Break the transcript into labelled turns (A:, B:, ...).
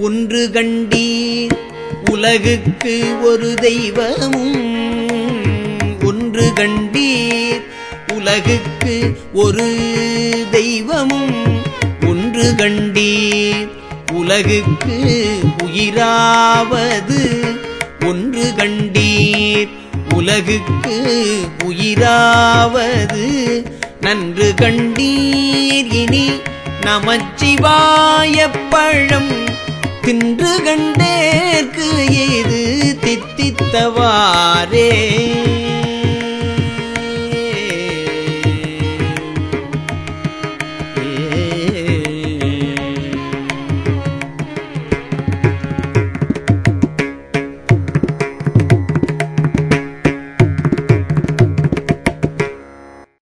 A: ஒன்று கண்டீர். உலகுக்கு ஒரு தெய்வமும் ஒன்று கண்டீர். உலகுக்கு ஒரு தெய்வமும் ஒன்று கண்டீர். உலகுக்கு உயிராவது ஒன்று கண்டீர். உலகுக்கு உயிராவது நன்று கண்டீர். இனி நமச்சிவாய பழம் தின்று கண்டேற்கு எது தித்தித்தவாரே